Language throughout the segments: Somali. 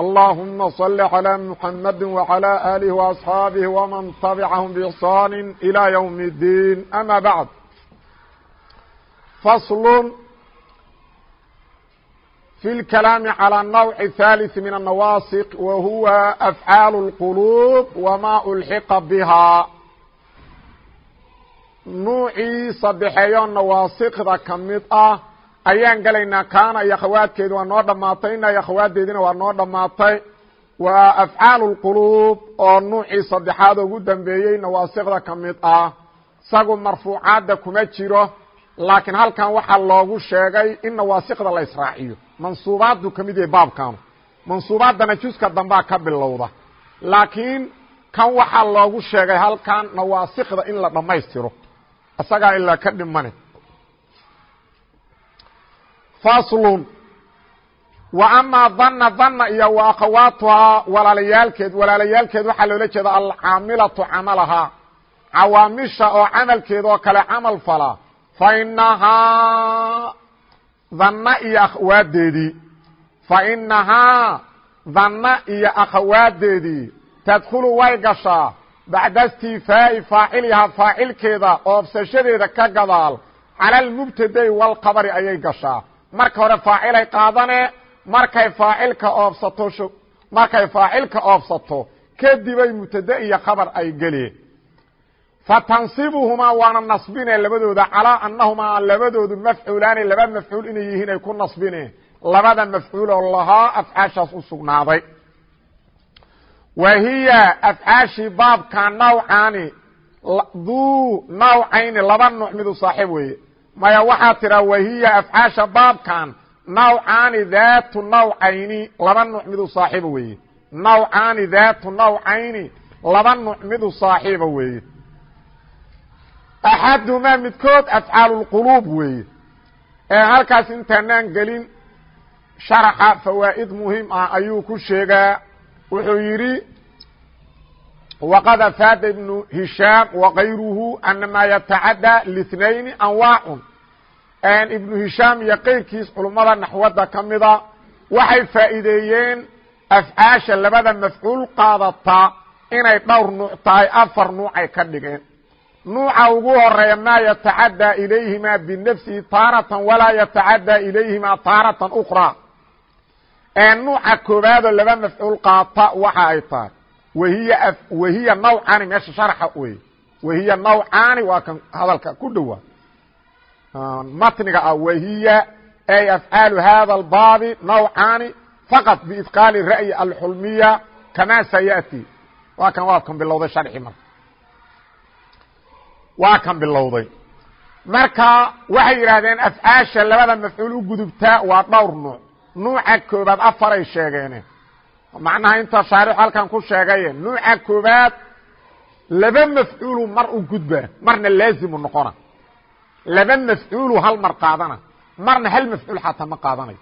اللهم صل على محمد وعلى آله وأصحاaبه ومن تبعهم بإحسان إلى يوم الدين أما بعد فصل في الكلام على النوع الثالث من النواasق وهو أفعال القلوب وما ألحق بها نوعي صبحeeyo نawaaسqda ka mid ayaan gelaynaa kaana iyo akhawaadkeedi waa noo dhammaatay ina iyo akhawaadeediina waa noo dhammaatay. Waa afcaalu lquluub oo nuucii saddexaad ugu dambeeyey nawaasikda ka mid ah. Isagu marfuucaadda kuma jiro laakiin halkan waxaa loogu sheegay in nawaasikda la israaciyo. Mansuubaaddu ka mid yahay baabkanu mansuubaaddana juska dambaa ka bilowda. Laakiin kan waxaa loogu sheegay halkan nawaasikda in la dhammaystiro. Isagaa ilaa ka dhimane faslun. Wa amaa dhanna dhanna iyo wa akhawaatuhaa walaalayaalkeed walaalayaalkeed waxaa loola jeeda alcaamilatu camalahaa cawaamisha oo camalkeed oo kale camal fala. Fa inahaa dhanna iyo akhawaadeedii fa inahaa dhanna iyo akhawaadeedii tadkhulu way gashaa. Bacda istifaa'i faacilihaa faacilkeeda oobsashadeeda ka gadaal. Cala almubtada'i walkhabari ayay gashaa marka hore faacilay qaadane markay faacilka oobsato markay faacilka oobsato kadibay mubtade iyo khabar ay geleen fatansibuhumaa waana nasbine labadooda calaa annahumaa labadoodu mafcuulaani laba mafcuul inay yihiin ay ku nasbine. Labada mafcuul oo lahaa afcaashaas u sugnaaday. Wa hiya afcaashii baabka nawcaani duu nawcayni laba nuuc midu saaxiib weeye maya waxaa tiraa wahiya afcaasha baabkan nawcaani daatu nawcayni laba nuuc midu saaxiiba weeye. Nawcaani daatu nawcayni laba nuuc midu saaxiiba weeye. Axadumaa midkood afcaalulquluub weeye. Ee halkaas intaanaan gelin sharaxa fawaa'id muhiim ah ayuu ku sheegaa. Wuxuu yidhi wqad afaada ibnu hishaam wakayruhu anamaa yatacaddaa lاثnayn anwaacun ibnu hishaam iyo keyrkiis culummada naxwadda ka mida waxay faa'iideeyeen afcaasha labada mafcuul qaadata inay dhowr nuuc tahay afar nuucay ka dhigeen nuuca ugu horreeya maa yatacaddaa ilayhima binafsihi taaratan walaa yatacaddaa ilayhima taaratan ukraa nuuca koobaadoo laba mafcuul qaata waxa ay tahay wahiy wahiya nawcaani meesha sharxa wey wahiya nawcaani waa kan hadalka ku dhowaa matniga ah wahiya ay afcaalu hada albaabi nawcaani faqط biidqaali ra'yi alxulmiya kama sayati waa kan waa kan bilowday sharxi marka. Waa kan bilowday. Marka waxay yidhaahdeen afcaasha labada mafcuul u gudubtaa waa dhowr nuuc nuuca koobaad afaray sheegeene macnaha inta shaarix halkan ku sheegaye nuuca koobaad laba mafcuulu mar u gudbaa marna laazimu noqona. Laba mafcuulu hal mar qaadana marna hal mafcuul xataa ma qaadanayo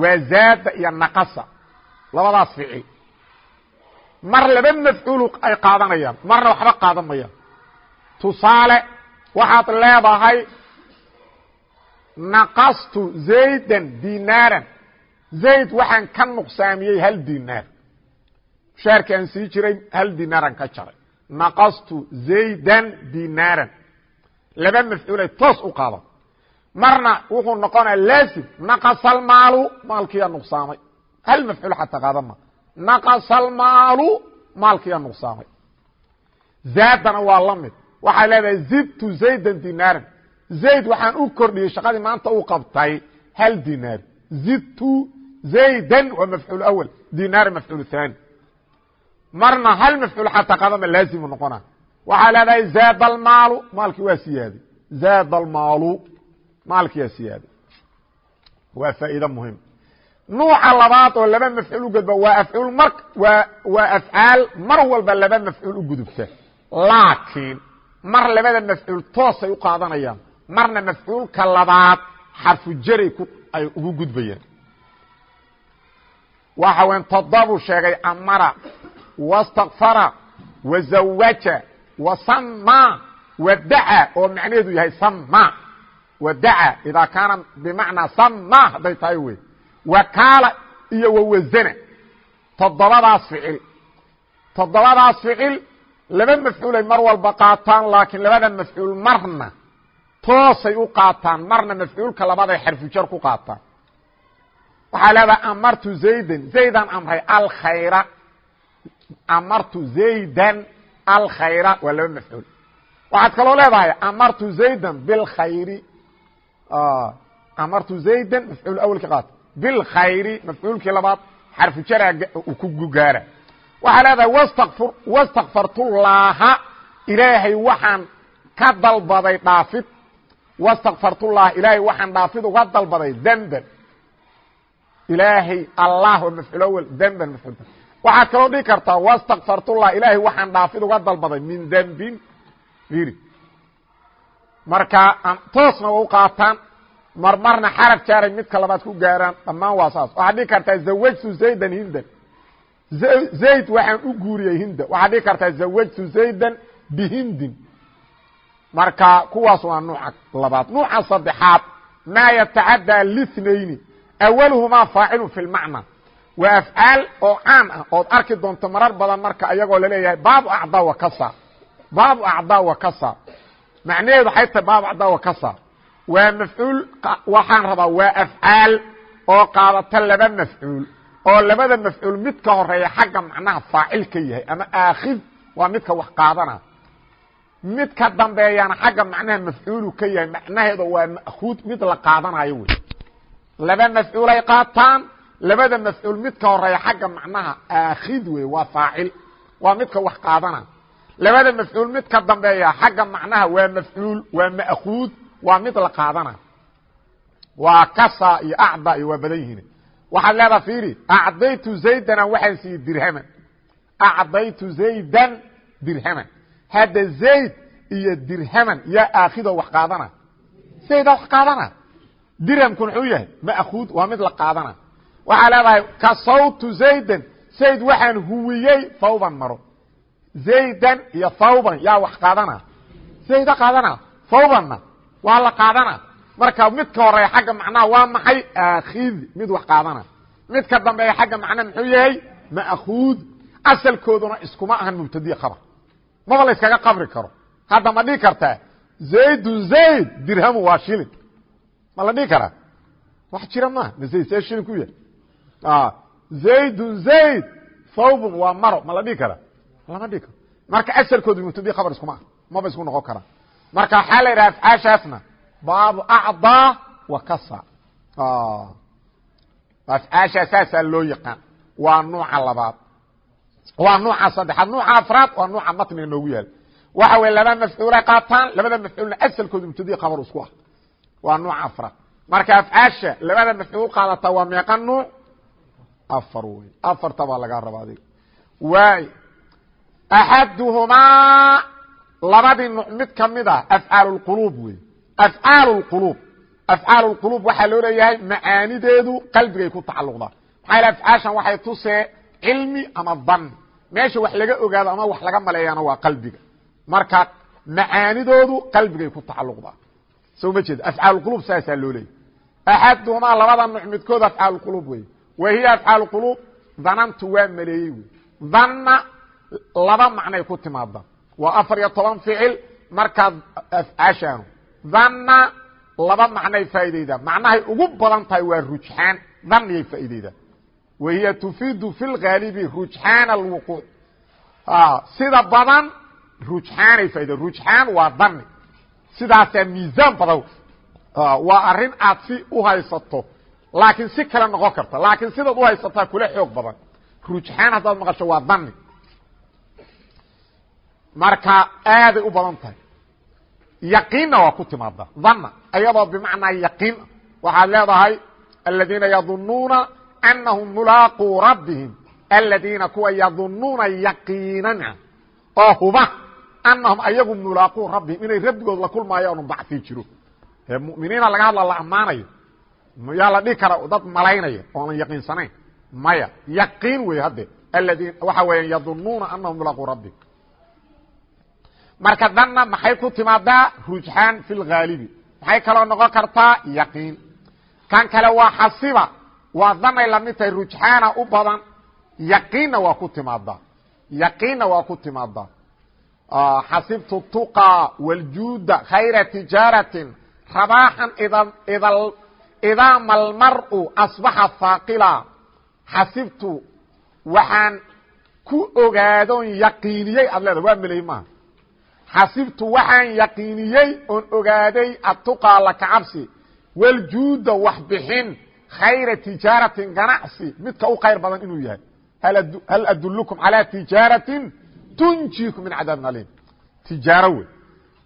waa zaada iyo naqasa labadaas ficil mar laba mafcuulu ay qaadanayaan marna waxba qaadan mayaan. Tusaale waxaad leedahay naqastu zaydan dinaaran zayd waxaan ka nuqsaamiyey hal dinaar mushaarki aan sii jiray hal dinaaran ka jaray naqastu zaydan dinaaran laba mafcuulay toos u qaadan marna wuxuu noqonaya laazim naqasalmaalu maalkiyaa nuqsaamay hal mafcuul xataa qaadan ma naqasalmaalu maalkiyaa nuqsaamay zaadana waa la mid waxay leedahay zidtu zaydan dinaaran zayd waxaan u kordhiyey shaqadii maanta u qabtay hal dinaar zidtu zayda waa mafcuul awal dinaar mafcuul haani marna hal mafcuul xataa qadama laazimu noqona waxaa leedahay zaad almaalu maalkii waa siyaaday zaad almaalu maalkii waa siyaaday waa faa'iide muhiim nuuca labaad oo laba mafcuul u gudba waa afcuul mar waa afcaal mar walba laba mafcuul u gudubta laakiin mar labada mafcuul toosay u qaadanayaan marna mafcuulka labaad xarfu ay ugu gudbayaan waxa weyn todobuu sheegay amara wastakfara wazawaja wasama wadaca oo macnaheedu yahay sama wadaca idaa kaana bimacnaa sama hadday tahay wey wakaala iyo wawazana toddobadaas ficil. Toddobadaas ficil laba mafcuulay mar walba qaataan laakiin labada mafcuul marna toosay u qaataan marna mafcuulka labaday xarfujar ku qaataan waxaa leedahay amartu zaydan. Zaydan amray alkhayra. Amartu zaydan. Alkhayra. Waa laba mafcuul. Waxaad kaloo leedahay amartu zaydan bilkhayri. Amartu zaydan. Mafcuul awelka qaata bilkhayri. Mafcuulkii labaad xarfu jara ku gaara. Waxaa leedahay wstakfur wastakfartullaaha ilaahay waxaan ka dalbaday dhaafid. Wastakfartullaha ilaahay waxaan dhaafid uga dalbaday demban ilaahay allah waa mafcuul awel demban mafcuul waxaad kaloo dhigi kartaa wastakfartullah ilaahay waxaan dhaafid uga dalbaday min dembin iri marka toosna wa u qaataan marmarna xaraf jaaray midka labaad ku gaaraan dhammaan waa saas. Waxaad dhigi kartaa zawajtu zaydan hindan. Zayd waxaan u guuriyey hinda. Waxaad dhigi kartaa zawajtu zaydan bihindin. Marka kuwaas waa nuuca labaad. Nuuca saddexaad maa yatacaddaa linayni awalhumaa faacilu fi lmacna waa afcaal oo caan ah ood arki doonto marar badan marka ayagoo la leeyahay baabu acdaa wa kasa baabu acdaa wa kasa macnaheedu waxay tahay baabu acdaa wa kasa waa mafcuul waxaan rabaa waa afcaal oo qaadata laba mafcuul oo labada mafcuul mid ka horreeya xagga macnaha faacil ka yahay ama aakhid waa midka wax qaadana mid ka dambeeyana xagga macnaha mafcuulu ka yahay macnaheedu waa ma'khuud mid la qaadanayo wey laba mafcuulay qaataan. Labada mafcuul mid ka horreeya xagga macnaha aakhid wey waa faacil. Waa midka wax qaadana. Labada mafcuul mid ka dambeeya xagga macnaha waa mafcuul waa ma'khuud waa mid la qaadana. Waa kasa iyo acda iyo waa badan yihiin. Waxaad leedaa fiiri acdaytu zaydana waxaan siiyey dirhaman. Acdaytu zaydan dirhaman. Hadda zayd iyo dirhaman yaa aakhido wax qaadana. Zayda wax qaadana dirhamku muxuu yahay ma'khuud waa mid la qaadana. Waxaa leedahay kasawtu zaydan zayd waxaan huwiyey thawban maro. Zaydan iyo thawban yaa wax qaadana. Zayda qaadana thawbanna waa la qaadana. Marka mid ka horreeya xagga macnaha waa maxay? Aakhid mid wax qaadana. Mid ka dambeeya xagga macnaha muxuu yahay? Ma'khuud asalkooduna iskuma ahan mubtadiya khabar. Maba la qabri karo. Hadda ma kartaa zaydun zayd dirhamu waa shilin ma la dhihi karaa? Wax jira maaha ma zayd see shilin ku yahay. Zaydun zayd thawbun waa maro. Ma la dhihi karaa? Lama dhihi karo marka asalkoodu mubtadiya khabar iskuma aha maba isku noqon karaa. Marka waxaa la yidhaha afcaashaasna baabu acdaa wa kasa. Afcaashaa saasaa loo yaqaan. Waa nuuca labaad. Waa nuuca saddexaad. Nuuca afraad waa nuuca matniga noogu yaalla waxa weye laba mafcuulay qaataan labada mafcuulna asalkoodu mubtadiya khabar isku ah waa nuuca afraad marka afcaasha labada mafcuul qaadata waa meeqa nuuc afar wey afarta baa lagaa raba adiga waay axaduhumaa labadii nuuc mid kamid ah afcaal اquluub wey afcaal اquluub afcaal اquluub waxaa loo leeyahay macaanideedu qalbigay ku tacaluqdaa maxaa yal afcaashan waxay tusee cilmi ama dan meesha wax laga ogaado ama wax laga maleeyaana waa qalbiga marka macaanidoodu qalbigay ku tacaluqdaa soo ma jeed afcaal quluub saasaa loo leeyahy axaduhumaa labada nuuc midkood afcaal quluub wey wa hiya afcaal quluub? Danantu waa maleeyey wey danna laba macnay ku timaada waa afar iyo toban ficil markaad afcaashaanu danna laba macnay faa'iideydaa. Macnahay ugu badan tahay waa rujxaan. Danniyay faa'iideydaa. Wa hiya tufiidu fi lgaalibi rujxaan alwuquuc sida badan rujxaanay faaida rujxaan waa dani sidaasaa miisaan badan waa arrin aad si u haysato laakiin si kale noqon karta laakiin sidaad u haysataa kula xoog badan. Rujxaan haddaad maqasho waa dani marka aaday u badan tahay. Yaqiinna waa ku timaada dhanna ayadoo bimacnaa yaqiin waxaad leedahay aladiina yadunuuna anahum mulaaquu rabbihim aladiina kuwa yadunuuna yaqiinan oo huba anahum ayagu mulaaquu rabbihim inay rabbigood la kulmaayaanu bacii jiro. Muminiina laga hadla la ammaanayo yaa la dhihi kara dad malaynaya oonan yaqiinsanayn. Maya yaqiin wey hadde. Aladiin waxa weya yadunuuna anahum mulaaquu rabbihim marka danna maxay ku timaadaa? Rujxaan fi lhaalibi maxay kaloo noqon kartaa yaqiin. Kan kale waa xasiba waa danay la mid tahay rujxaana u badan. Yaqiinna waa ku timaadaa. Yaqiinna waa ku timaadaa xasibtu tuqى wاljuuda khayra tijaaratin rabaaxan idaa malmar'u asbaxa haaqila xasibtu waxaan ku ogaadon yaqiiniyey ad leeda waa meley maaha xasibtu waxaan yaqiiniyey oon ogaaday atuqaa laka cabsi wاljuuda wax bixin khayra tijaaratin ganacsi midka u khayr badan inuu yahay hal adulkum calى tijaaratin tunjiikum min cadaabin aliim tijaaro wey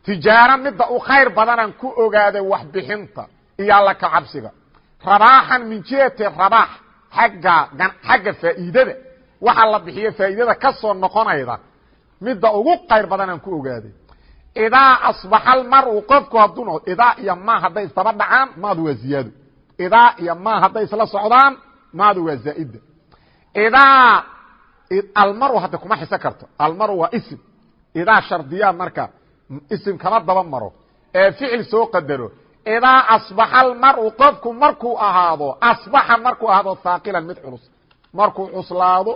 tijaaro midda u khayr badanaan ku ogaaday wax bixinta iyo alla ka cabsiga rabaaxan min jihati rabaax agga xagga faa'iidada waxa la bixiyo faa'iidada ka soo noqonayda midda ugu khayr badanaan ku ogaaday idaa asbaxa almaru qofku hadduu noqdo idaa iyo ma hadday isdaba dhacaan maadu waa ziyaado idaa iyo ma hadday isla socdaan maadu waa zaa'ida idaa almaru hadda kuma xiso karto. Almaru waa ism idaa shardiyaa marka ism kama daba maro. Ee ficil soo qadaro idaa asbaxa almaru qofku markuu ahaado asbaxa markuu ahaado haaqilan mid culus. Markuu cuslaado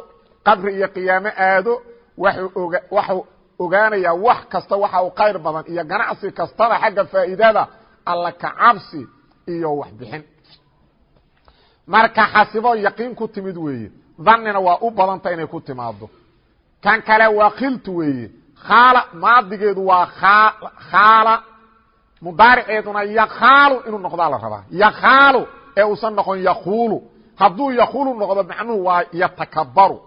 qabri iyo qiyaamo aado waxuu ogaanayaa wax kasta waxa uu khayr badan iyo ganacsi kastaba xagga faa'iidada alla ka cabsi iyo waxbixin marka xasibo yaqiin ku timid weeye dhanina waa u badanta inay ku timaado kan kale waa khiltu weeye khaala maadigeedu waa khaala. Mudaariceeduna yakhaalu inuu noqdaa la rabaa. Yakhaalu ee uusan noqon yakuulu hadduu yakuulu noqdo macnuhu waa yatakabaru.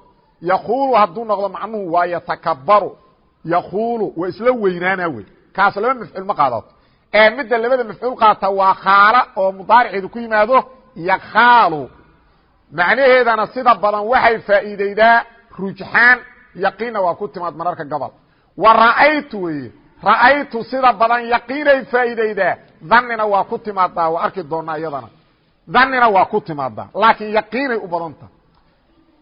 Yakuulu hadduu noqdo macnuhu waa yatakabaru. Yakuulu waa isla weynaana wey kaas laba mafcuul ma qaadato. Ee midda labada mafcuul qaata waa khaala oo mudaariceedu ku yimaado yakhaalu macnaheedana sida badan waxay faa'iideydaa rujxaan yaqiinna waa ku timaad mararka gobol. Wa ra'aytu weeye ra'aytu sida badan yaqiinay faa'iideydaa dhanina waa ku timaadaa waa arki doonaa iyadana. Dhanina waa ku timaadaa laakiin yaqiinay u badan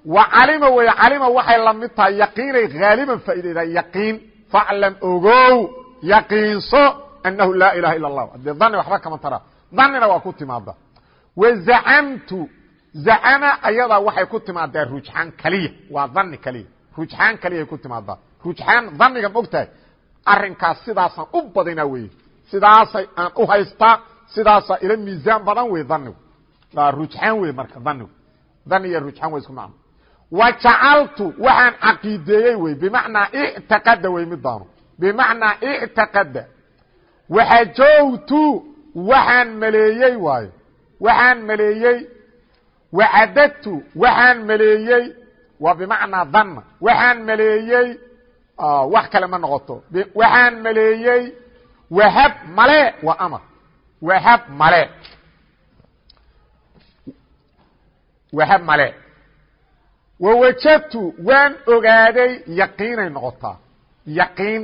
wa calima weeye calima waxay la mid tahay yaqiinay haaliban faa'iideydaa yaqiin faclam ogow yaqiinso annahu laa ilaha ila اllah dee dhani waxba kama taraa dhanina waa ku timaadaa wazacamtu zacama ayadaa waxay ku timaadaa rujxaan kaliya. Waa dhani kaliya. Rujxaan kaliyaay ku timaadaa rujxaan dhaniga ma ogtahay arrinkaas sidaasaan u badinaa weye sidaasay aan u haystaa. Sidaasaa ila miisaan badan wey dhanigu rujxaan wey marka dhanigu dhani iyo rujxaan wa isku macno. Wa jacaltu waxaan caqiideeyey wey bimacnaa ictiqada wey midaanu bimacnaa ictiqada waxajowtu waxaan maleeyey waayo waxaan maleeyey wacadadtu waxaan maleeyey waa bimacnaa dhanna waxaan maleeyey wax kale ma noqoto waxaan maleeyey wahab male waa amar wahab male wahab male wawajadtu waan ogaaday yaqiinay noqotaa yaqiin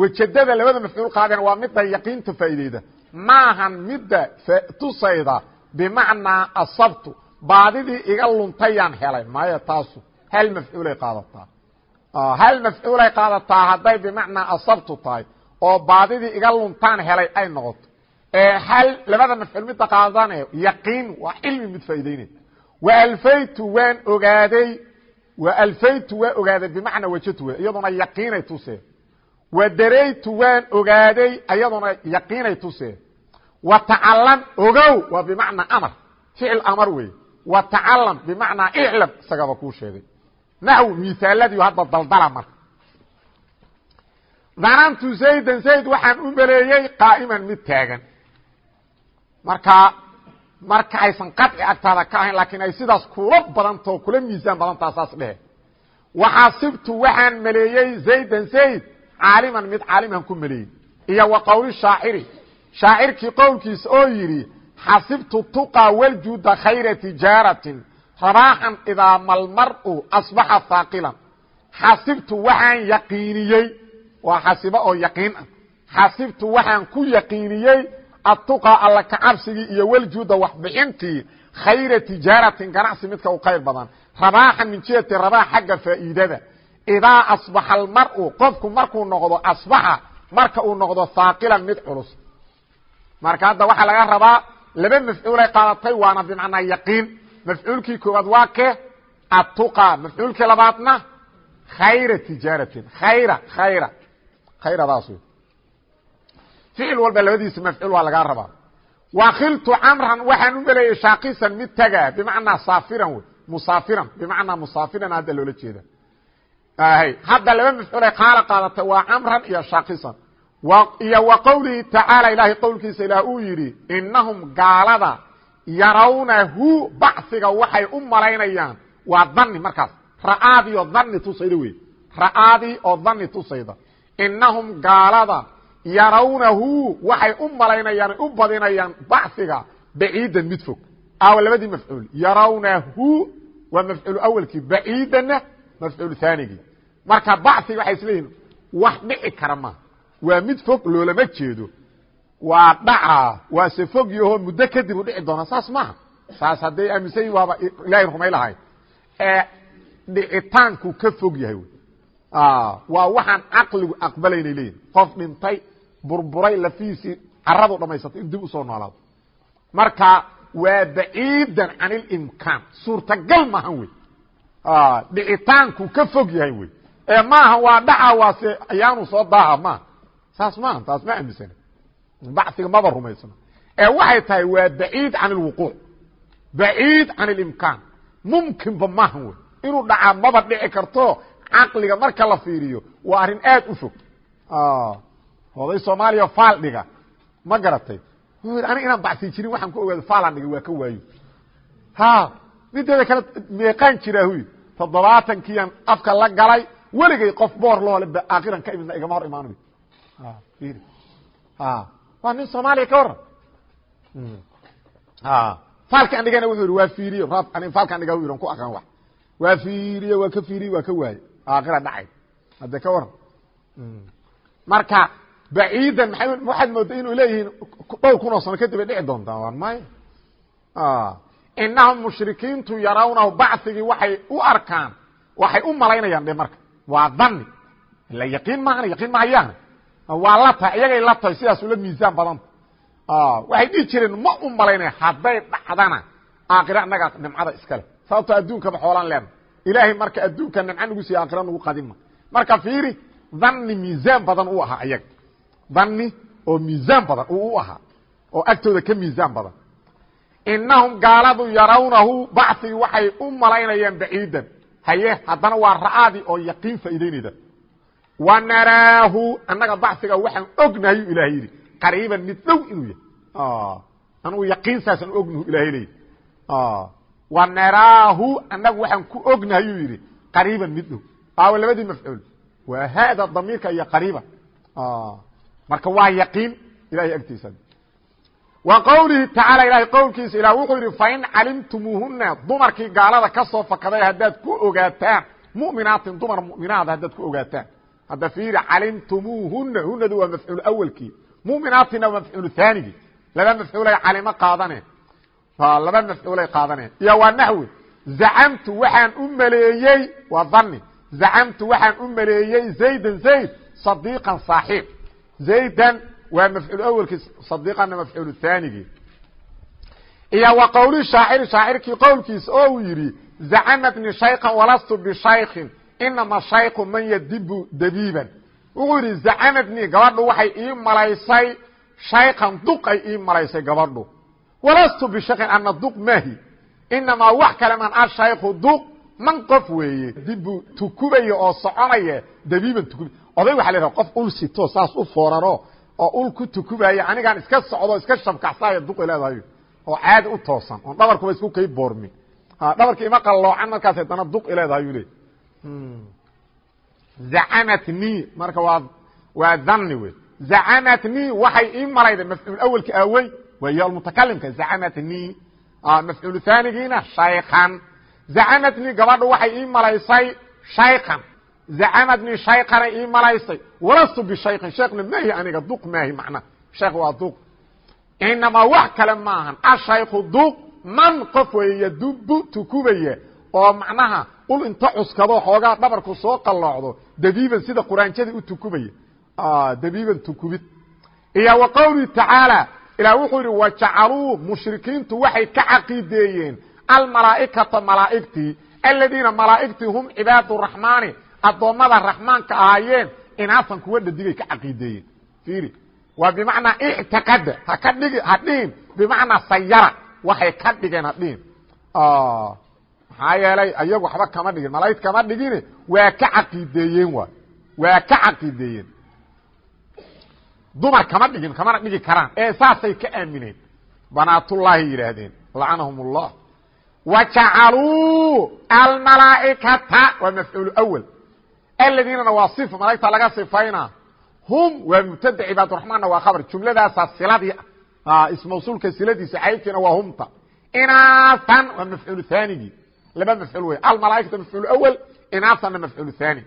wajadada labada mafcuul qaadeen waa midda yaqiinta faa'iideyda maahan midda tusayda bimacnaa asabtu baadidii iga luntayaan helay. Maya taasu. Hal mafcuulay qaadataa. Hal mafcuulay qaadataa hadday bimacnaa asabtu tahay oo baadidii iga luntaan helay ay noqoto. Hal labada mafcuul midda qaadane yaqiin waa cilmi mid faa'ideynay waalfaytu waan ogaaday waalfaytu waa ogaaday bimacnaa wajatu we iyaduna yaqiinay tusee wadaraytu waan ogaaday iyaduna yaqiinay tusee watacalam ogow waa bimacnaa amar ficil amar wey watacalam bimacnaa iclam isagaba kuu sheegay. Naxw miaaladiiu hadda daldala marka. Danantu zaydan zayd waxaan u maleeyey qaa'iman mid taagan. Marka marka aysan qaci agtaada ka ahayn laakiin ay sidaas kula badantao kula miisaan badantaa saas dhehe. Waxaasibtu waxaan maleeyey zaydan zayd caaliman mid caaliman ku maleeyey. Iyo wa qowli shaaciri. Shaacirkii qowlkiisa oo yidhi xasibtu tuqى wljuda khayra tijaaratin rabaaxan idaa malmar'u asbaxa haaqilan xasibtu waxaan yaqiiniyey waa xasibo oo yaqiin ah xasibtu waxaan ku yaqiiniyey atuqa alla kacabsigii iyo waljuuda waxbixintii khayra tijaaratin ganacsi midka u khayr badan rabaaxa min jihati rabaax xagga faa'iidada idaa asbaxa almar'u qofku markuu noqdo asbaxa marka uu noqdo haaqilan mid culus marka hadda waxaa laga rabaa laba mafcuulay qaadatay waana bimacnaa yaqiin. Mafcuulkii koowaad waa ke atuqa mafcuulkii labaadna? Khayra tijaaratin. Khayra khayra. Khayradaas wey ficil walba labadiisa mafcuul waa lagaa rabaa. Wakiltu camran waxaan u meleeyey shaakisan mid taga bimacnaa saafiran wey. Musaafiran bimacnaa musaafiran hadda loola jeeda. Hadda laba mafcuulay qaala qaadatay waa camran iyo shaakisan iyo wa qowlihi tacaala ilaahay qowlkiisa ilaah uu yidhi inahum gaalada yarawnahu bacsiga waxay u malaynayaan. Waa dani markaas. Ra'aadii oo dani tusayda wey ra'aadii oo dani tusayda inahum gaalada yarawnahu waxay u malaynayaan u badinayaan bacsiga baciidan mid fog. Aawa labadii mafcuul yarawnahu waa mafcuul awelkii baciidanna mafcuul haanigii marka bacsiga waxay isleeyihin wax dhici kara ma waa mid fog loolama jeedo. Waa dhacaa waase fog yaho muddo kadib u dhici doona saas maaha saas hadday aaminsan waaba ilaahay rumay lahay ee dhicitaanku ka fog yahay waa waxaan caqligu aqbalaynay leeyihiin qof dhintay burburay lafihiisii caradu dhamaysatay in dib u soo noolaado. Marka waa baciidan can ilimkaan suurtagal maahan wey. Dhicitaanku ka fog yahay wey. Ee maaha waa dhaca waase ayaanu soo daaha maaha saas maaha taas ma aaminsana bacsiga maba rumaysna ee waxay tahay waa baciid can ilwuquuc baciid can ilimkaan mumkinba maahan wey. Inuu dhacaa maba dhici karto caqliga marka la fiiriyo waa arrin aad u fog. Oday soomaaliya faal dhiga. Ma garatay? Ani inaan bacsi jirin waxaan ku ogaado faalaan dhigay waa ka waayo. Ha mideeda kale meeqaan jiraa huy toddobaatankiyaan afka la galay weligay qof boor lahole aakiran ka imidna igama hor imaanayo waa nin soomaaliya ka waran faalkaan dhigana wuxuu yihi waa fiiriyo ani faalkaan dhiga yidhan ku aqaan wax waa fiiriye waa ka fiiriye waa ka waaye aakhira dhacay hadde ka waran marka baciidan maa waxaad mooda inuu leeyihiin dhowr kun oo sano kadib ay dhici doontaa waan maya inahum mushrikiintu yarawnahu bacigii waxay u arkaan waxay u malaynayaan dhe marka waa dani ila yaqiin maahana yaqiin mahayaan waa la tahay iyagay la tahay sidaas ula miisaan badanta waxay dhihi jireen ma u malaynaya hadday dhacdana aakhira annagaa nimcada iskale sababto adduunkaba xoolaan leena ilaahay marka adduunka nimco nagu siiya aakhira nagu qadima marka fiiri dani miisaan badan u ahaa ayaga. Dani oo miisaan badan u ahaa oo agtooda ka miisaan badan. Inahum gaaladu yarawnahu bacigii waxay u malaynayaan baciidan. Haye haddana waa ra'aadii oo yaqiin faa'idaynayda wa naraahu annaga bacsiga waxaan ognahay ilahay yidhi. Qariiban mid dhow inuu yahay. Anugu yaqiin saasaan ognahu ilahay leeyidhi wa naraahu annagu waxaan ku ognahay uu yidhi. Qariiban mid dhow. Aawa labadii mafcuul. Waa marka waa yaqiin ilahay agtiisa. Wa qowlihi tacaala ilahay qowlkiisa ilah wuxuu yidhi fain calimtumuuhuna dumarkii gaalada ka soo fakaday haddaad ku ogaataan mu'minaatin dumar mu'minaada haddaad ku ogaataan hadda fiiri calimtumuuhuna hunadu waa mafcuul awelkii mu'minaatina waa mafcuul haanigii laba mafcuulay calimo qaadaneen laba mafcuulay qaadaneen iyo waa naxwi zacamtu waxaan u maleeyey waa dani zacamtu waxaan u maleeyey zaydan zayd صadiiqan saaxiib. Zaydan waa mafcuul awelkii صadiiqanna mafcuul haanigii iyo wa qowli shaaciri shaacirkii qowlkiisa oo uu yidhi zacamatni shaykan walastu bishaykin inama shayku man yadibu dabiiban wuxuu yidhi zacamadni gabadhu waxay ii malaysay shaykan duqay ii malaysay gabadhu walastu bishaykin ana duq maahi inamaa wax kale man ashayku duq man qof weeye dibu tukubaya oo soconaya dabiiban tukub oday waxa la yidhaha qof ul sito saas u fooraro oo ul ku tukubaya anigaan iska socdo iska shabkaxsaya duqay leedahay oo caadi u toosan oon dhabarkuba isku kay boormin dhabarka ima qalloocan markaas haddana duq ileedahay uu le zacamatni marka waa waa dani wey zacamatni waxay ii malayday mafcuul awelka awey waa iyo almutakalimka zacamatni mafcuul haanigiina shaykan zacamatni gabadhu waxay ii malaysay shaykan zacamad shaykana ii malaysay. Walastu bishaykin sheekna maahi aniga duq maahi macnaha sheekh waa duq. Inamaa wax kale maahan ashayku duq man qof weeye yadubu tukubaya oo macnaha ul inta cuskado xoogaa dhabarku soo qaloocdo dabiiban sida quraanjada u tukubaya dabiiban tukubid. Iyo wa qowlihi tacaala ilaah wuxuu yidhi wajacaluu mushrikiintu waxay ka caqiideeyeen almalaaikata malaa'igtii aladiina malaa'igtii hum cibaadu raxmaani addoommada raxmaanka ahaayeen inaasan kuwa dhadigay ka caqiideeyeen. Iiri waa bimacnaa ictiqada haka dhigi ha dhihin. Bimacnaa sayara waxay ka dhigeen ha dhihin maxaa yeelay ayagu waxba kama dhigin malaa'ig kama dhigine waa ka caqiideeyeen waay waa ka caqiideeyeen. Dumar kama dhigin kamana dhigi karaan ee saasay ka aamineen. Banaatullaahi yidhaahdeen lacanahum ullah wajacaluu almalaaikata waa mafcuul awal aladiinana waa sifa malaigta laga sifayna hum waa mubtada cibaaduraxmaanna waa khabar. Jumladaasaa siladii ismawsuulka siladiisa caybkiina waa humta. Inaasan waa mafcuul haanigii laba mafcuul wey almalaaikata mafcuul awal inaasanna mafcuul haani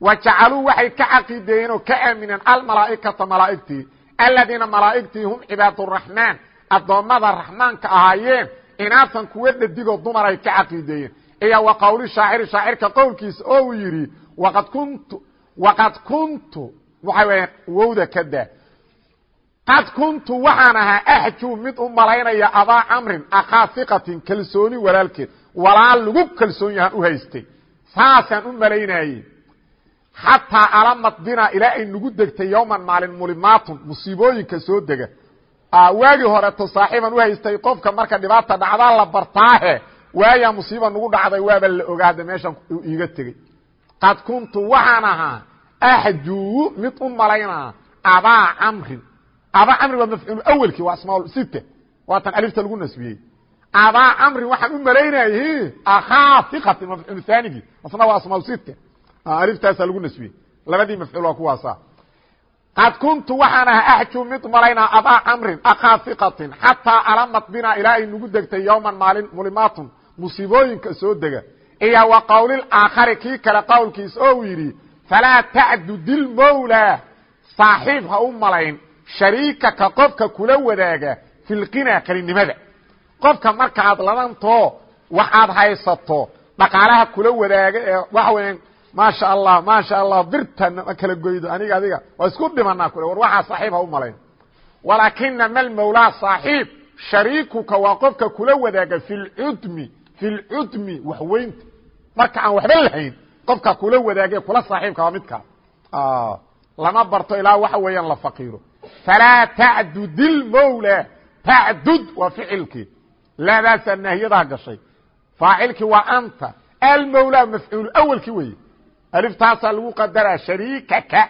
wajacaluu waxay ka caqiideeyeen oo ka aamineen almalaaئikata malaa'igtii aladiina malaa'igtii hum cibaaduraxmaan addoommada raxmaanka ahaayeen inaasan kuwa dhadigoo dumar ay ka caqiideeyeen. Iyo wa qowli shaaciri shaacirka qowlkiisa oo uu yidhi waqad kuntu waqad kuntu waxa weya wowda ka daa. Qad kuntu waxaan ahaa axjuu mid u walaal lagu kalsoon yahaan u haystay. Saasaan u malaynayey xataa alamad binaa ilaa ay nagu degtay yowman maalin mulimaatun musiibooyinka soo dega. Waagii horeto saaxiiban u haystay qofka marka dhibaata dhacdaa la bartaahe waayaa musiiba nagu dhacday waaba la ogaada meeshan iiga tegey. Qad kuntu waxaan ahaa axjuu mid u malaynaa abaa camrin. Abaa camrin waa mafcuul awelkii waa asmaa sit waatan alifta lagu nasbiyey abaa camrin waxaan u malaynayay akhaa iqatin mafcuul haanigii asna waa asmaa sit aliftaasaa lagu nasbiyey labadii mafcuul waa kuwaasa qad kuntu waxaan ahaa axjuu mid malaynaa abaa camrin akhaa iqatin xataa alamad binaa ilaa ay nagu degtay yowman maalin mulimaatun musiibooyinka soo dega iyo wa qowlil aakhari kii kale qowlkiis oo uu yidhi falaa tacdudil mawlaa saaxiib ha u qofka markaad ladantoo waxaad haysato dhaqaalaha kula wadaaga ee waxa weya maasha allah maasha allah birta ma kala goydo aniga adiga waa isku dhimanaa kule war waxaa saaxiib ha u malayn. Walaakina malmawlaa saaxiib shariikuka waa qofka kula wadaaga fi lcudmi fi lcudmi waxweynta marka aan waxba lahayn qofka kula wadaage kula saaxiibka waa midkaa lama barto ilaa waxa weeyaan la faqiiro. Falaa tacdudil mawla tacdud waa ficilkii laadaasaa naahiyadaa gashay faacilkii waa anta almawla mafcuul awelkii weeye aliftaasaa lagu qadaraa shariikaka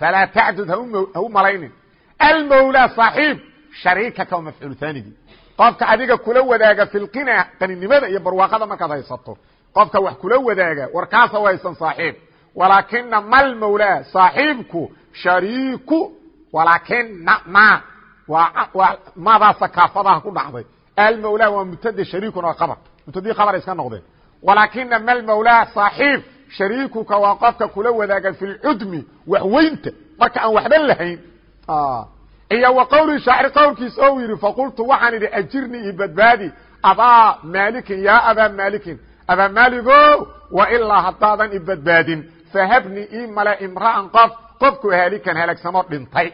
falaa tacdud ha u malaynin almawla saaxiib shariikaka waa mafcuul haanigii qofka adiga kula wadaaga filqina qaninimada iyo barwaaqada markaad haysato qofka wax kula wadaaga warkaasa waysan saaxiib walaakina malmawlaa saaxiibku shariiku walaakina ma waa madaasa kaafadaha ku dhacday. Almawlaa waa mubtade shariikuna waa qabar mubtadii qabar iska noqdeen. Walaakina malmawlaa saaxiib shariikuka waa qofka kula wadaaga fi lcudmi waxweynta. Marka aan waxba lahayn iyo wa qowlii shaacir qowlkiis ou yidhi faqultu waxaan idhi ajirnii io badbaadi. Abaa maalikin yaa abaa maalikin? Abaa maaligo? Wa ilaa haddaadan i badbaadin. Fahabnii ii male imra'an qof qofku haalikan halaagsamo dhintay.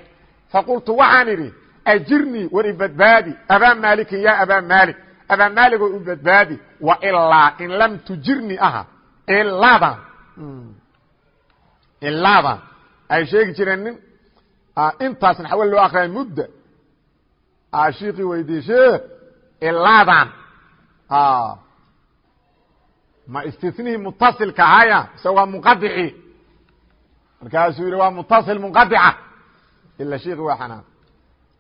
Faqultu waxaan idhi ajirnii war i badbaadi abaa maalikin yaa abaa maalik abaa maaligoo i badbaadi wa ilaa in lam tujirnii aha ilaadan ilaadan ay sheegi jireen nin intaasna xawal loo akriya mudda shiikii weydiye sheekh ilaadan ma istinihii mutasilka ahaya mise waa munqadici markaasuu yihi waa mutasil munqadica ila shiiki waa xanaaq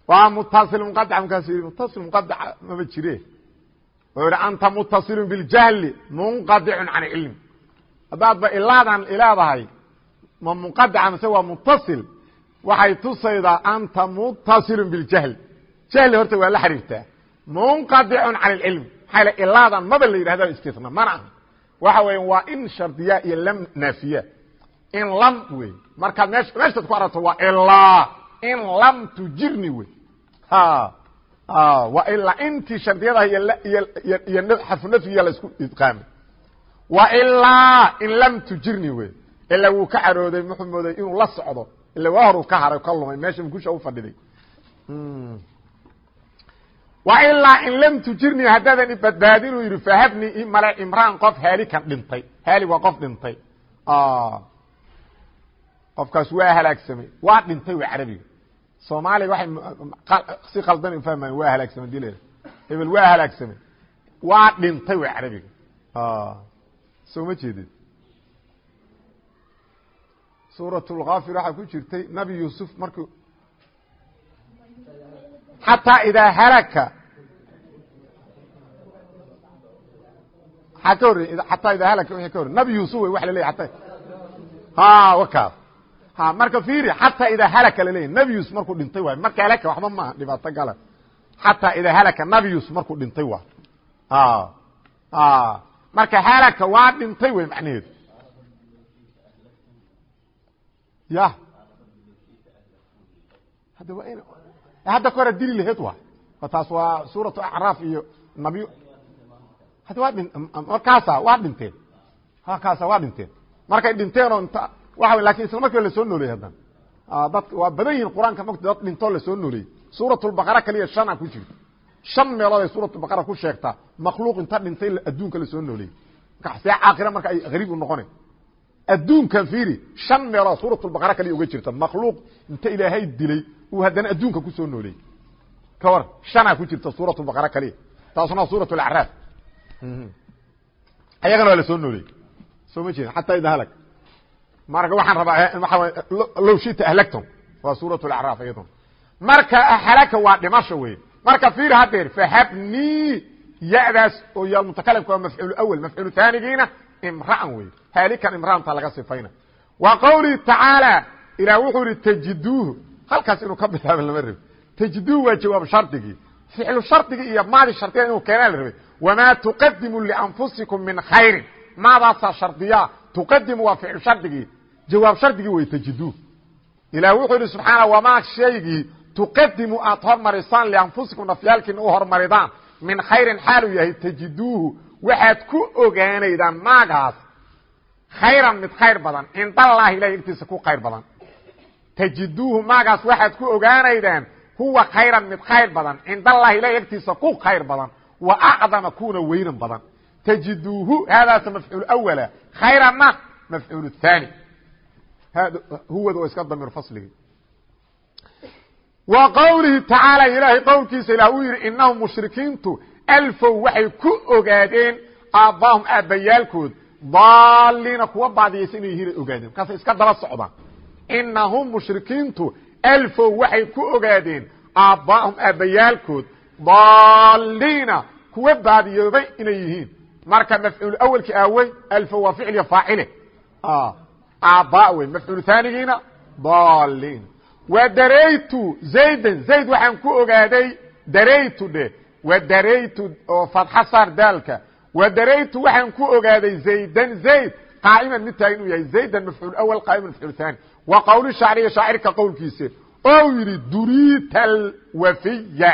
waa mutasil munqadica markaasuu yihi mutasil munqadica maba jire wuxuu yihi anta mutasilun biاljahli munqadicun can cilmi haddaad ba ilaadan ileedahay ma munqadica mise waa mutasil waxay tusaydaa anta mutaصilu biاljahli jahli horta waa la xiriirtaa munqadicun can اlcilmi maxaa ilaadan maba la yidhahda istina mana aha waxa weya waa in shardiya iyo lam naafiya in lam wey markaad me meeshaad ku aragto waa ilaa in lam tujirni wey. Waa ilaa intii shardiyadaha iyo xarfu nafyiga la isku idqaamay wa ilaa in lam tujirni wey. Ila wuu ka carooday muxuu mooday inuu la socdo. Ila waa horu ka haray ka lumay meesha mukusha u fadhiday. Wa ilaa in lam tujirni haddaadan ibadbaadi inuu yidhi fahabni i male imraan qof haalikan dhintay. Haali waa qof dhintay. Qofkaas waa halaagsamay. Waa dhintay wa carabiga soomaaliga waay si qaldan ufahmayan waa halaagsame dileeda hebel waa halaagsame. Waa dhintay w carabiga ah, soo ma jeedid suurat lkafir waxaa ku jirtay nabi yuusuf markuu xataa idaa halaka maxaa ka horrey xataa idaa halaka wii ka horrey nabi yuusuf wey wa la leey ata wakaas marka fiiri xataa idaa halaka laleeyahy nabi yuusuf markuu dhintay waay. Marka halaka waxba maaha dhibaato gala xataa idaa halaka nabi yuusuf markuu dhintay waay. Marka halaka waa dhintay wey macnaheedu ya. Hadda waa in hadda ka dili laheed wa taas waa suuraة acraaf iyo nabiy hadda waa markaasa waa dhinteen. Kaasa waa dhinteen. Markay dhinteen oo inta waa laakiin isla markiiba la soo nooleyey haddana ah, dad waa badan yihiin qur'aanka mot dad dhintoo la soo nooleeyey suuratulbaqara kaliya shan a ku jirto shan meelood ay suuratulbaqara ku sheegtaa makhluuq inta dhintay adduunka la soo nooleeyey marka see caakhira marka ay ariib u noqone adduunkan fiiri shan meelood suuratulbaqara kaliya uga jirta. Makhluuq inta ilaahay dilay uu haddana adduunka ku soo nooleeyey ka war shanaa ku jirta suuratulbaqara kaliya. Taasuna suuratulacraaf mhm. ayagana waa la soo nooleeyey soo ma jeedin xataa idahalak marka waxaan rabaa eh, low shita ahlagtahu waa suurat lacraaf iyaduna. Marka ahlaka waa dhimasho wey marka fiir hadeer fahabnii yadaas oo ya mutakalimka waa mafcuul awel mafcuul taanigiina imra'an wey haalikan imraanta laga sifayna wa qowlihi tacaala ilah wuxuu yihi tajiduuhu. Halkaas inuu ka bilaaba lama rabi tajiduuhu waa jawaab shardigii ficlu shardigii iyo maadi shardiga inuu keenaa la rabay. Wamaa tuqadimu lianfusikum min khayrin maadaasaa shardiyaa? Tuqadimu waa ficlu shardigii. Jawaab shardigii wey tajiduuh ilah wuxuu yihi subxaana wamaa shaygii? Tuqadimu aad hormarisaan lianfusikum nafyaalkiina u hormaridaan. Min khayrin xaaluu yahay tajiduuhu. Waxaad ku ogaanaydaan maagaas. Khayran mid khayr badan. Cindallahi ilahi agtiisa ku khayr badan. Tajiduuhu maagaas waxaad ku ogaanaydaan huwa khayran mid khayr badan. Cindallahi ilahi agtiisa ku khayr badan. Wa acdama kuna weynan badan tajiduuhu haadaasa mafcuul awala khayranna mafcuul haani huwada oo iska damiir fasligi wa qowlihi tacaala ilaahay qowlkiisa ilah uu yidhi inahum mushrikiintu alfow waxay ku ogaadeen aabbaahum aabbayaalkood daaliina kuwa baadiyaysa inay yihiin ay ogaadeen markaasay iska daba socdaan inahum mushrikiintu alfow waxay ku ogaadeen aabbaahum aabbayaalkood daaliina kuwa baadiyoobay inay yihiin marka mafcuul awelki aawey alfow waa ficil iyo faacile aabba wey mafcuul haanigiina daaliin wa daraytu zaydan zayd waxaan ku ogaaday daraytu dhe. Wa daraytu oo fadxa saar daalka. Wa daraytu waxaan ku ogaaday zaydan zayd. Qaa'iman mid taagan inuu yahay zaydan mafcuul awal qaa'iman mafcuul haani wa qowli shaaciriya shaacirka qowlkiisa oo yidhi duriita alwafiya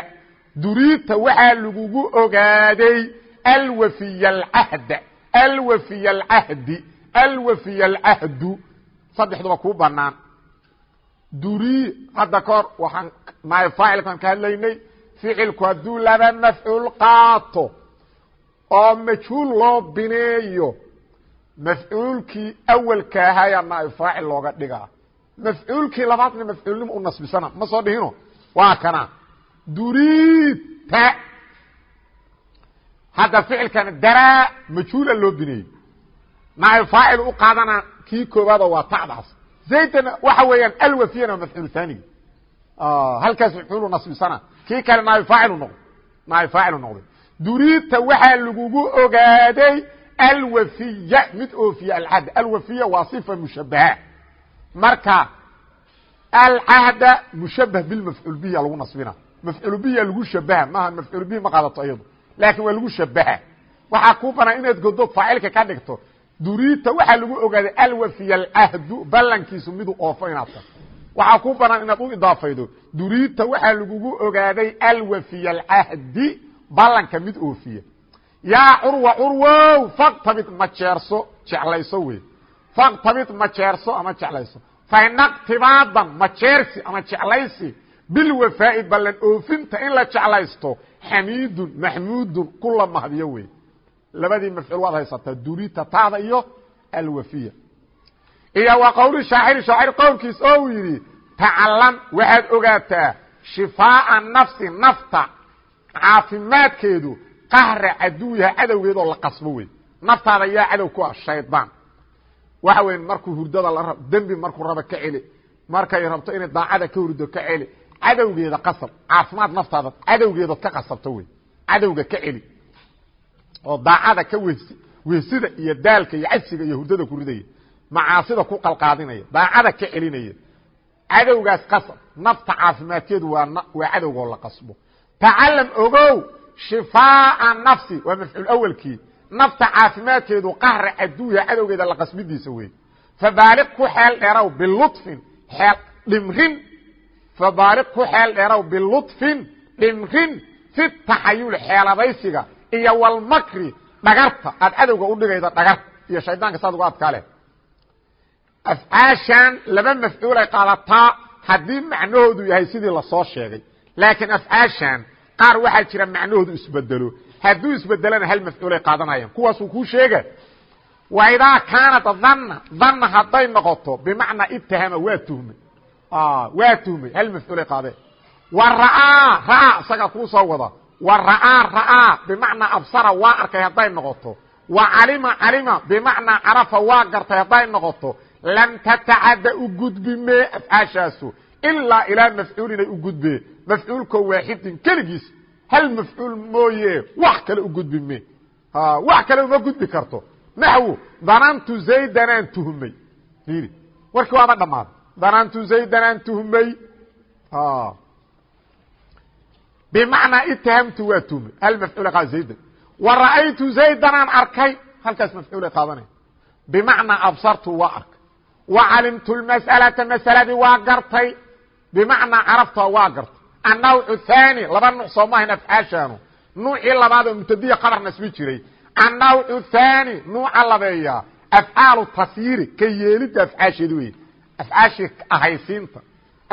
duriita waxaa lagugu ogaaday alwafiya alcahda alwafiya alcahdi alwafiya alcahdu saddexduba kuu banaan duri hadda ka hor waxaan naay faacilkan ka hadlaynay ficilku hadduu laba mafcuul qaato oo majhuul loo bineeyo mafcuulkii awelka ahayaa naay faacil looga dhigaa. Mafcuulkii labaadna mafcuulnimo u nasbisana ma soo dhihino? Waa kana. Durita hadda ficilkan daraa majhuula loo bineeyey naay faacil u qaadana kii koobaado waa tacdaas. Zaydana waxa weeyaan alwafiyana waa haanigi halkaas mafcuulu nasbisana. Kii kale naay faacilu noqday. Naay faacilu noqday. Durita waxaa lagugu ogaaday alwafiya mid oofiya alcahd. Alwafiya waa sifa mushabaha marka alcahda mushabah bilmafcuul biya lagu nasbina. Mafcuul biya lagu shabaha maaha mafcuul bihi ma qaadato iyado laakin waa lagu shabaha waxaa kuu banaan inaad godood faacilka ka dhigto. Duriita waxaa lagu ogaaday alwafiy alcahdu ballankiisu miduu oofo inaad tahay waxaa kuu banaan inaad u idaafaydo. Duriita waxaa lagugu ogaaday alwafiy alcahdi ballanka mid oofiya. Yaa curwa curwow faktabid majeerso jeclayso wey faktabid majeerso ama jeclayso. Fainaqtibaadan majeersi ama jeclaysi bilwafaa'i ballan oofinta in la jeclaysto xamiidun maxmuudun kula mahdiyo wey labadii mafcuul waad haysataa durita taada iyo alwafiya iyo wa qowli shaaciri shaacir qowlkiis oo uu yidhi tacalam waxaad ogaataa shifaa'a nafsi nafta caafimaadkeedu qahra caduwiha cadowgeedoo la qasbo wey naftaada yaa cadow ku ah shaydaan waxa weya markuu hurdada dembi markuu rabo ka celi markay rabto inay daacada ka hurdo ka celi cadowgeeda qasab caafimaad naftaada cadowgeedood ka qasabto wey cadowga ka celi. Oo daacada ka wehsi wehsida iyo daalka iyo cajsiga iyo hurdada ku ridaya. Macaasida ku qalqaadinaya daacada ka celinaya. Cadowgaas qasab nafta caafimaadkeedu waa waa cadowgoo la qasbo. Tacalam ogow shifaa'a nafsi waa mafcuul awelkii nafta caafimaadkeedu qahra caduwiha cadowgeeda la qasbidiisa wey fabaaliq ku xeel dheerow bilufin xeel dhimrin fabaaliq ku xeel dheerow bilutfin dhimrin fi taxayul xeeladaysiga iyo walmakri dhagarta. Aad cadowga udhigayda dhagarta iyo shaydaanka saad uga adkaa leh afcaashan laba mafcuulay qaadataa haddii macnahoodu yahay sidii la soo sheegay. Laakiin afcaashan qaar waxaa jira macnahoodu isbedelo. Hadduu isbedelana hal mafcuulay qaadanayaan. Kuwaasuu kuu sheega wa idaa kaanat dhanna dhanna hadday noqoto bimacnaa ibtahama waa tuhmay waa tuhmay hal mafcuulay qaadeen. Wa ra'aa ra'aa isagaa kuu soo wada. Wa ra'aa ra'aa absara waa arkay hadday noqoto. Wa calima calima bimacnaa carafa waa gartay hadday noqoto. Lam tatacadda u gudbime afcaashaasu ilaa ilaa mafcuulinay u gudbee mafcuulko waaxidin keligiis hal mafcuul mooye wax kale u gudbime wax kale uma gudbi karto. Naxwu danantu zaydanaan tuhmay. Warkii waaba dhammaaday danantu zaydanaan tuhmay bimacnaa itahamtu waa tuhmay hal mafcuula qaad zaydan wa ra'aytu zaydanaan arkay. Halkaas mafcuulay qaadanaya bimacnaa absartu waa arkay. Wa calimtu lmas'alata masaladii waa gartay. Bimacnaa carafta waa gartay. Annawcu thaani laba nuuc soo maahayn afcaashaanu. Nuucii labaad oo mubtadiya qabar nasbi jiray. Annawcu thaani nuuca labeeya. Afcaalu tasyiiri ka yeelidda afcaasheedi wey afcaashii ahaysiinta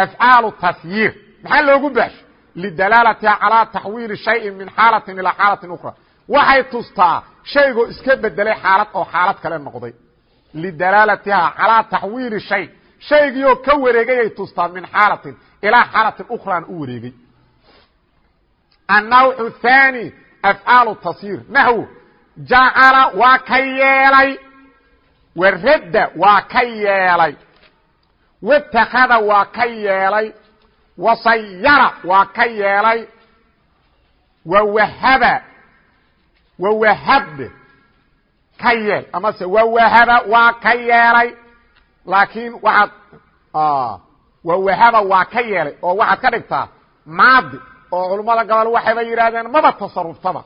afcaalu tasyiir maxaa loogu baasho lidalaalatiha calaa taxwiili shayin min xaalatin ilaa xaalatin ukhra waxay tustaa shaygoo iska bedelay xaalad oo xaalad kale noqday lidalaalatiha calaa taxwiili shay shaygiioo ka wareegayay tustaa min xaalatin ilaa xaalatin ukhraan u wareegay annawcu thaani afcaalu tasyiir naxwu jacala waa ka yeelay waradda waa ka yeelay watakada waa ka yeelay wasayara waa ka yeelay wawahaba wawahabde ka yeel amase wawahaba waa ka yeelay laakiin waxaad wawahaba waa ka yeelay oo waxaad ka dhigtaa maadi oo culummada gobol waxayba yidhahdeen maba tasaruftaba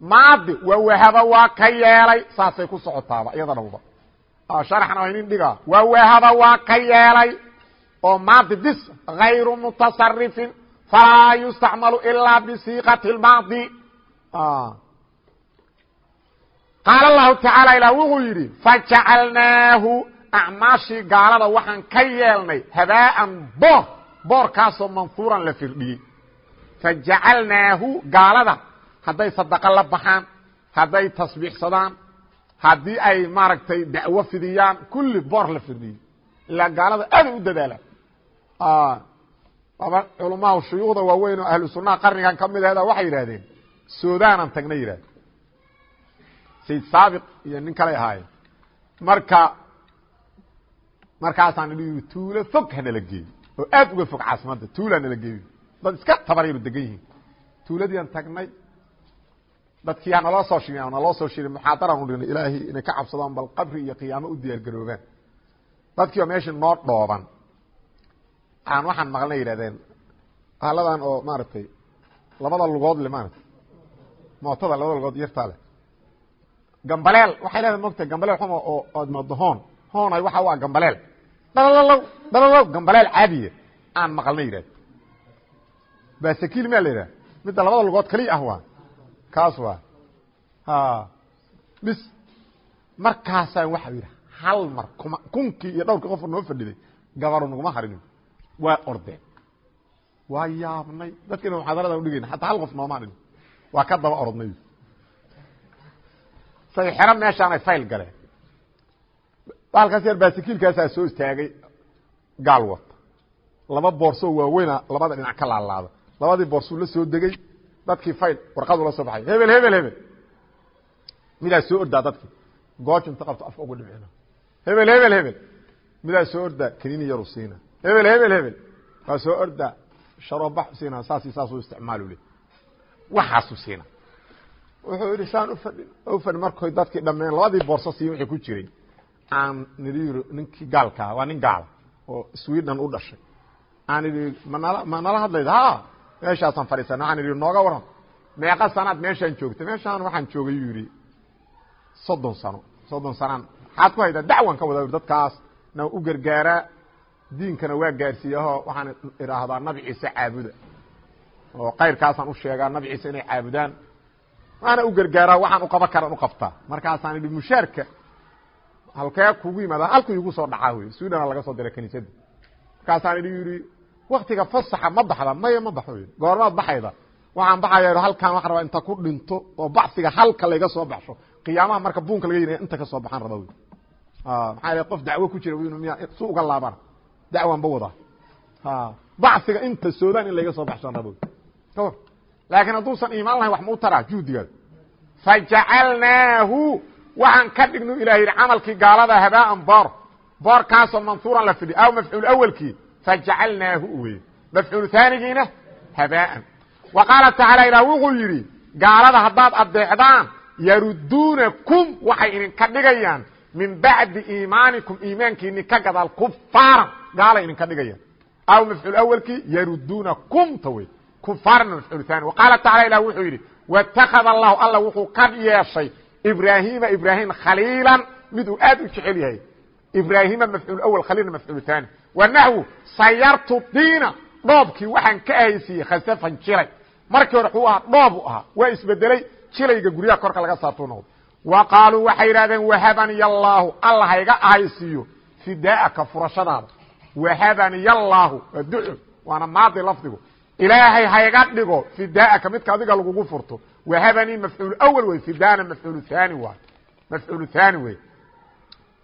maadi wawahaba waa ka yeelay saasay ku socotaaba iyada dhawba sharxna waa inin dhigaa wawahaba waa ka yeelay oo maadi bis غayru mutasarifin falaa yustacmalu ilaa bisiiqati اlmaadi qaala lahu tacaala ilah wuxuu yidhi fajacalnaahu acmaashii gaalada waxaan ka yeelnay habaaan boor boorkaasoo manhuuran la firdhiyey. Fajacalnaahu gaalada hadday sadaqo la baxaan hadday tasbiixsadaan haddii ay maaragtay dacwo fidiyaan kulli boor la firdhiyey ilaa gaalada aaday u dadaalaan. Aba culamaha shuyuukhda waaweyn oo ahlu sunnaha qarnigan ka mid ahda waxay yidhahdeen sudanan tagna yidhahde sayd saabiq iyo nin kaley ahaayeen. Marka markaasaan idhi tuulo fog hanala geeyo. Oo aad uga fog caasimadda tuulaa nala geeyo. Dad iska tabaryaro degan yihiin. Tuuladiian tagnay dadkii ha naloo soo shiri naloo soo shiri muxaadaraan u dhignay ilaahay inay ka cabsadaan bal qabri iyo qiyaamo u diyaar garoobaan dadkii oo meeshii noo dhooban aan waxaan maqlna yidhahdeen qaaladan oo maaragtay labada lugood le maarata mootada labada lugood yartaa leh. Gambaleel waxay leedahay mogtahay gambaleel xuma oo oad moodo hoon. Hoonay waxa u ah gambaleel dhalalow dhalalow gambaleel caadiya aan maqalna yidhahd basakiil maa la yidhaha midda labada lugood kaliya ah waa kaas waa? Bis markaasaan waxa yidhi hal mar kuma kunkii iyo dhowrkii qof noo fadhiday gabaru naguma harin waa ordeen. Waa yaabnay. Dadkiina muxaadaradan udhigayna hataa hal qof noomaa dhin waa ka daba orodnay say xero meeshaanay fayl galeen. Baalkaas yar baasikiilkaasaa soo istaagay gaal wata laba boorsoo waaweyna labada dhinac ka laalaada. Labadii boorsuu la soo degey dadkii fayl warqadu la soo baxay. Hebel hebel hebel. Midaa soo ordaa dadkii? Gooj inta qabto afka uga dhibcina. Hebel hebel hebel. Midaa soo ordaa kenini yaru siina. Hebel hebel hebel. Waa soo ordaa sharobax siina saasi saasuu isticmaalu le. Waxaasu siina. Wuxuu yidhi saan ufadhin ufadhin markoy dadkii dhammeen labadii boorso siin wixii ku jiray. Aan nidhi yiri ninkii gaalkaa waa nin gaala oo sweden u dhashay. Aan idhi manala ma nala hadlayda? Ha meeshaasaan fadhiisana waxaan idhi nooga waran meeqa sanaad meeshaan joogta meeshaan waxaan joogay yuu yidhi. Soddon sano soddon sanaan. Maxaad ku haydaa dacwan ka wada dadkaas na u gargaaraa diinkana waa gaarsiiyaho waxaan idhaahdaa nabi ciise caabuda. Oo kayrkaasaan u sheegaa nabi ciise inay caabudaan. Waana u gargaaraa waxaan uqaban karan u qabtaa. Markaasaan idhi mushaarka halkee kugu yimaada halku igu soo dhacaa wey swedana laga soo diray kaniisadda markaasaan idhi yidhi waktiga fasaxa ma baxda maya ma baxo goormaad baxayda. Waxaan baxaya halkaan waxaan rabaa inta ku dhinto oo bacsiga halka layga soo baxsho. Qiyaamaha marka buunka laga yinaya inta ka soo baxaan raba maxaa qof dacwo ku jira miya su uga laabana dacwan ba wadaa. Bacsiga inta soodaan in layga soo baxshaan raba wy kawar laakiin hadduusan iimaan lahayn wax mau taraa juhdigaada fajacalnaahu waxaan ka dhignu ilah yidhi camalkii gaalada habaan boor boorkaasoo mansuuran la fidhi aw mafcuul awelkii fajacalnaahu wey mafcuul haanigiina habaan wa qaala tacaala ilah wuxuu yidhi gaalada haddaad adeecdaan yaruduunakum waxay idinka dhigayaan min bacdi iimaanikum iimaankiini ka gadaal kufaaran gaalay idinka dhigayaan aw mafcuul awelkii yaruduunakum ta wey kufaarna mafcuul haani wa qaala tacala ilah wuxuu yidhi watakada allahu alla wuxuu ka yeeshay ibraahiima ibraahim khaliilan miduu aad u jecel yahay ibraahima mafcuul awel khaliilna mafcuul haani wa naxwu sayartu diina. Dhoobkii waxaan ka ahaysiiyey khasafan jilay markii hore xuu ahaa dhoobu ahaa. Waa isbedelay jilayga guryaha korka laga saartuu noqday. Wa qaaluu waxay yidhahdeen wahabaniy allaahu alla hayga ahaysiiyo fidaa'aka furashadaada. Wahabaniy allaahu waa duco waana maadi lafdigu. Ilaahay hayga dhigo fidaa'aka midka adiga lagugu furto. Wahabanii mafcuul awel wey fidaana mafcuul haani waay mafcuul haani wey